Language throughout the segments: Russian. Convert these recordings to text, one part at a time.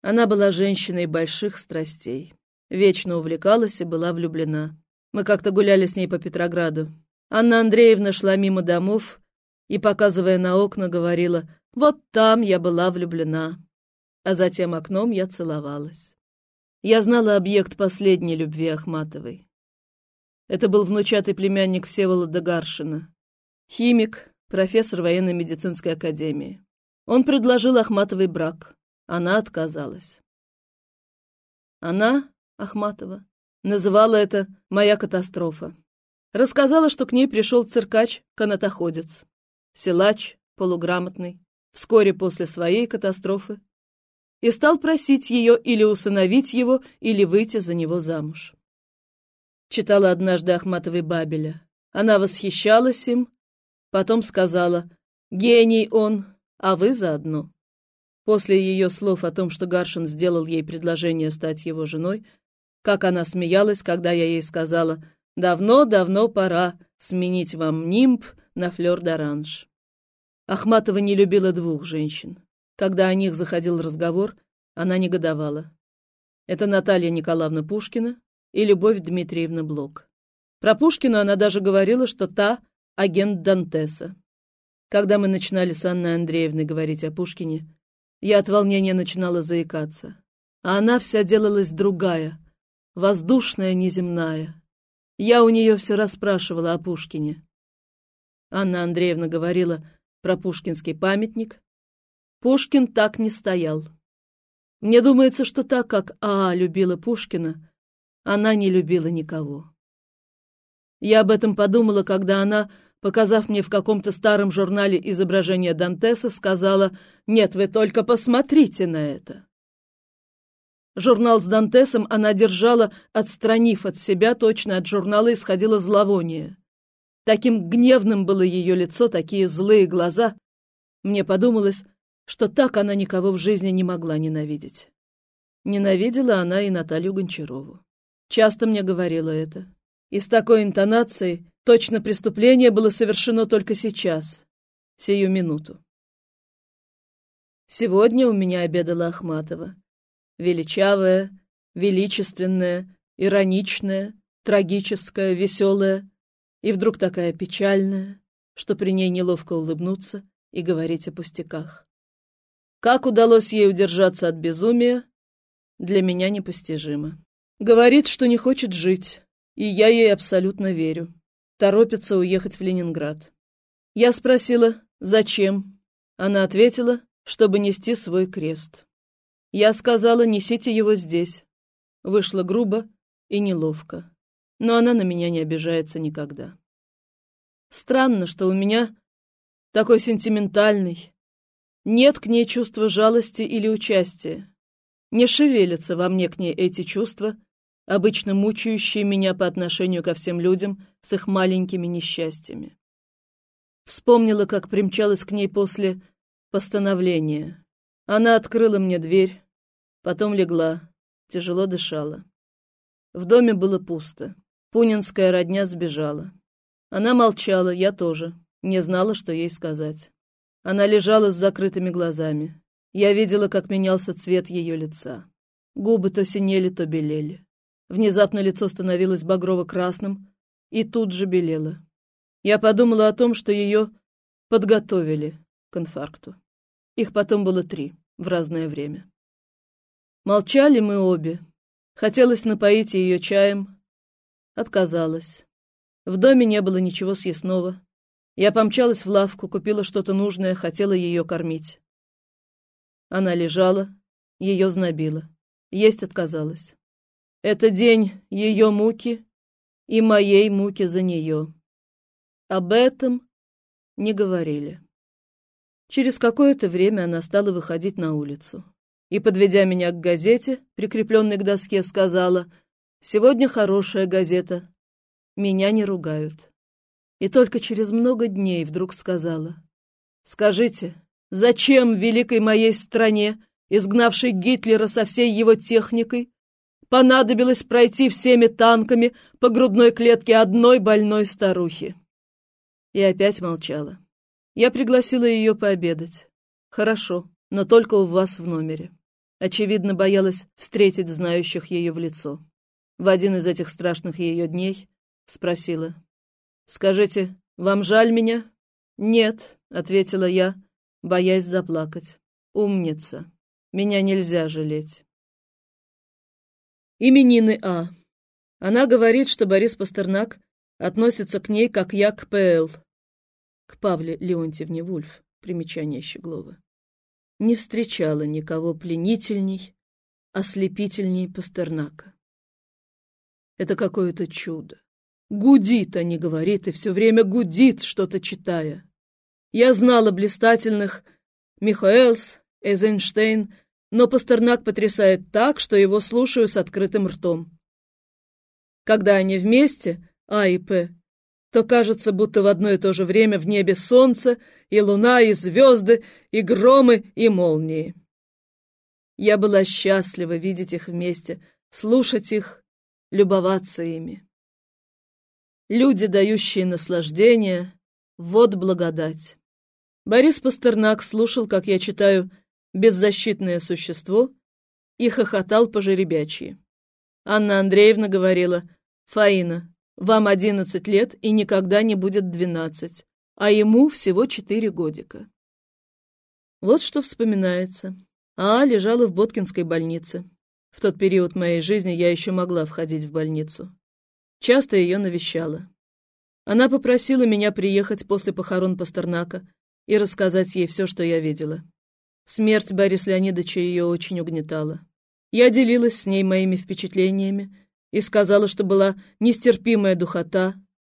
Она была женщиной больших страстей. Вечно увлекалась и была влюблена. Мы как-то гуляли с ней по Петрограду. Анна Андреевна шла мимо домов и, показывая на окна, говорила «Вот там я была влюблена». А затем окном я целовалась. Я знала объект последней любви Ахматовой. Это был внучатый племянник Всеволода Гаршина, химик, профессор военно-медицинской академии. Он предложил Ахматовой брак. Она отказалась. Она, Ахматова, называла это «моя катастрофа». Рассказала, что к ней пришел циркач-канатоходец, силач, полуграмотный, вскоре после своей катастрофы, и стал просить ее или усыновить его, или выйти за него замуж. Читала однажды Ахматовой Бабеля. Она восхищалась им, потом сказала «Гений он, а вы заодно». После ее слов о том, что Гаршин сделал ей предложение стать его женой, как она смеялась, когда я ей сказала «Давно-давно пора сменить вам нимб на флёр-д'оранж». Ахматова не любила двух женщин. Когда о них заходил разговор, она негодовала. Это Наталья Николаевна Пушкина и Любовь Дмитриевна Блок. Про Пушкину она даже говорила, что та — агент Дантеса. Когда мы начинали с Анной Андреевной говорить о Пушкине, я от волнения начинала заикаться. А она вся делалась другая, воздушная, неземная. Я у нее все расспрашивала о Пушкине. Анна Андреевна говорила про пушкинский памятник, Пушкин так не стоял. Мне думается, что так как Аа любила Пушкина, она не любила никого. Я об этом подумала, когда она, показав мне в каком-то старом журнале изображение Дантеса, сказала «Нет, вы только посмотрите на это». Журнал с Дантесом она держала, отстранив от себя, точно от журнала исходило зловоние. Таким гневным было ее лицо, такие злые глаза. Мне подумалось, что так она никого в жизни не могла ненавидеть. Ненавидела она и Наталью Гончарову. Часто мне говорила это. И с такой интонацией точно преступление было совершено только сейчас, сию минуту. Сегодня у меня обедала Ахматова. Величавая, величественная, ироничная, трагическая, веселая, и вдруг такая печальная, что при ней неловко улыбнуться и говорить о пустяках. Как удалось ей удержаться от безумия, для меня непостижимо. Говорит, что не хочет жить, и я ей абсолютно верю. Торопится уехать в Ленинград. Я спросила, зачем? Она ответила, чтобы нести свой крест. Я сказала, несите его здесь. Вышло грубо и неловко, но она на меня не обижается никогда. Странно, что у меня такой сентиментальный, нет к ней чувства жалости или участия. Не шевелятся во мне к ней эти чувства, обычно мучающие меня по отношению ко всем людям с их маленькими несчастьями. Вспомнила, как примчалась к ней после постановления. Она открыла мне дверь, потом легла, тяжело дышала. В доме было пусто. Пунинская родня сбежала. Она молчала, я тоже, не знала, что ей сказать. Она лежала с закрытыми глазами. Я видела, как менялся цвет ее лица. Губы то синели, то белели. Внезапно лицо становилось багрово-красным и тут же белело. Я подумала о том, что ее подготовили к инфаркту. Их потом было три, в разное время. Молчали мы обе. Хотелось напоить ее чаем. Отказалась. В доме не было ничего съестного. Я помчалась в лавку, купила что-то нужное, хотела ее кормить. Она лежала, ее знобило. Есть отказалась. Это день ее муки и моей муки за нее. Об этом не говорили. Через какое-то время она стала выходить на улицу. И, подведя меня к газете, прикрепленной к доске, сказала, «Сегодня хорошая газета. Меня не ругают» и только через много дней вдруг сказала. «Скажите, зачем великой моей стране, изгнавшей Гитлера со всей его техникой, понадобилось пройти всеми танками по грудной клетке одной больной старухи?» И опять молчала. Я пригласила ее пообедать. «Хорошо, но только у вас в номере». Очевидно, боялась встретить знающих ее в лицо. В один из этих страшных ее дней спросила. «Скажите, вам жаль меня?» «Нет», — ответила я, боясь заплакать. «Умница. Меня нельзя жалеть». Именины А. Она говорит, что Борис Пастернак относится к ней, как я к П.Л. К Павле Леонтьевне Вульф. Примечание Щеглова. Не встречала никого пленительней, ослепительней Пастернака. Это какое-то чудо. Гудит, а не говорит, и все время гудит, что-то читая. Я знала блистательных Михоэлс, Эйзенштейн, но Пастернак потрясает так, что его слушаю с открытым ртом. Когда они вместе, А и П, то кажется, будто в одно и то же время в небе солнце, и луна, и звезды, и громы, и молнии. Я была счастлива видеть их вместе, слушать их, любоваться ими. Люди, дающие наслаждение, вот благодать. Борис Пастернак слушал, как я читаю «Беззащитное существо» и хохотал по жеребячьи. Анна Андреевна говорила Фаина, вам одиннадцать лет и никогда не будет двенадцать, а ему всего четыре годика. Вот что вспоминается. А лежала в Боткинской больнице. В тот период моей жизни я еще могла входить в больницу. Часто ее навещала. Она попросила меня приехать после похорон Пастернака и рассказать ей все, что я видела. Смерть Бориса Леонидовича ее очень угнетала. Я делилась с ней моими впечатлениями, и сказала, что была нестерпимая духота,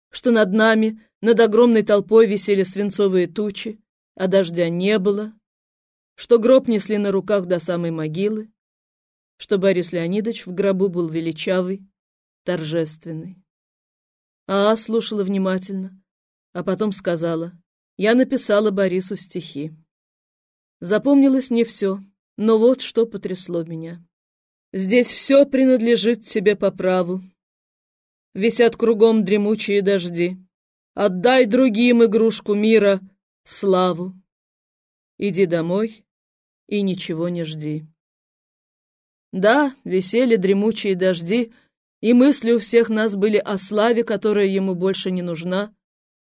что над нами, над огромной толпой висели свинцовые тучи, а дождя не было, что гроб несли на руках до самой могилы, что Борис Леонидович в гробу был величавый, торжественный. Аа слушала внимательно, а потом сказала, я написала Борису стихи. Запомнилось не все, но вот что потрясло меня. Здесь все принадлежит тебе по праву. Висят кругом дремучие дожди. Отдай другим игрушку мира, славу. Иди домой и ничего не жди. Да, висели дремучие дожди, и мысли у всех нас были о славе, которая ему больше не нужна,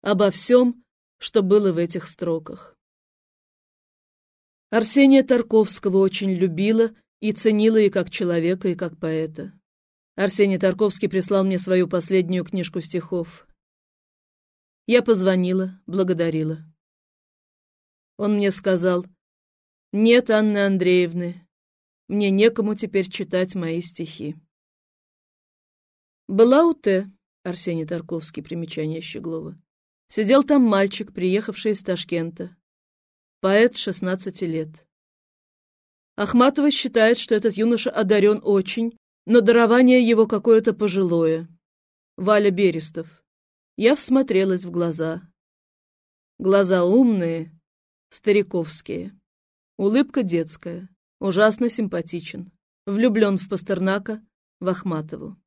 обо всем, что было в этих строках. Арсения Тарковского очень любила и ценила и как человека, и как поэта. Арсений Тарковский прислал мне свою последнюю книжку стихов. Я позвонила, благодарила. Он мне сказал, «Нет, Анны Андреевны, мне некому теперь читать мои стихи». Была у Т. Арсений Тарковский, примечание Щеглова. Сидел там мальчик, приехавший из Ташкента. Поэт 16 лет. Ахматова считает, что этот юноша одарен очень, но дарование его какое-то пожилое. Валя Берестов. Я всмотрелась в глаза. Глаза умные, стариковские. Улыбка детская. Ужасно симпатичен. Влюблен в Пастернака, в Ахматову.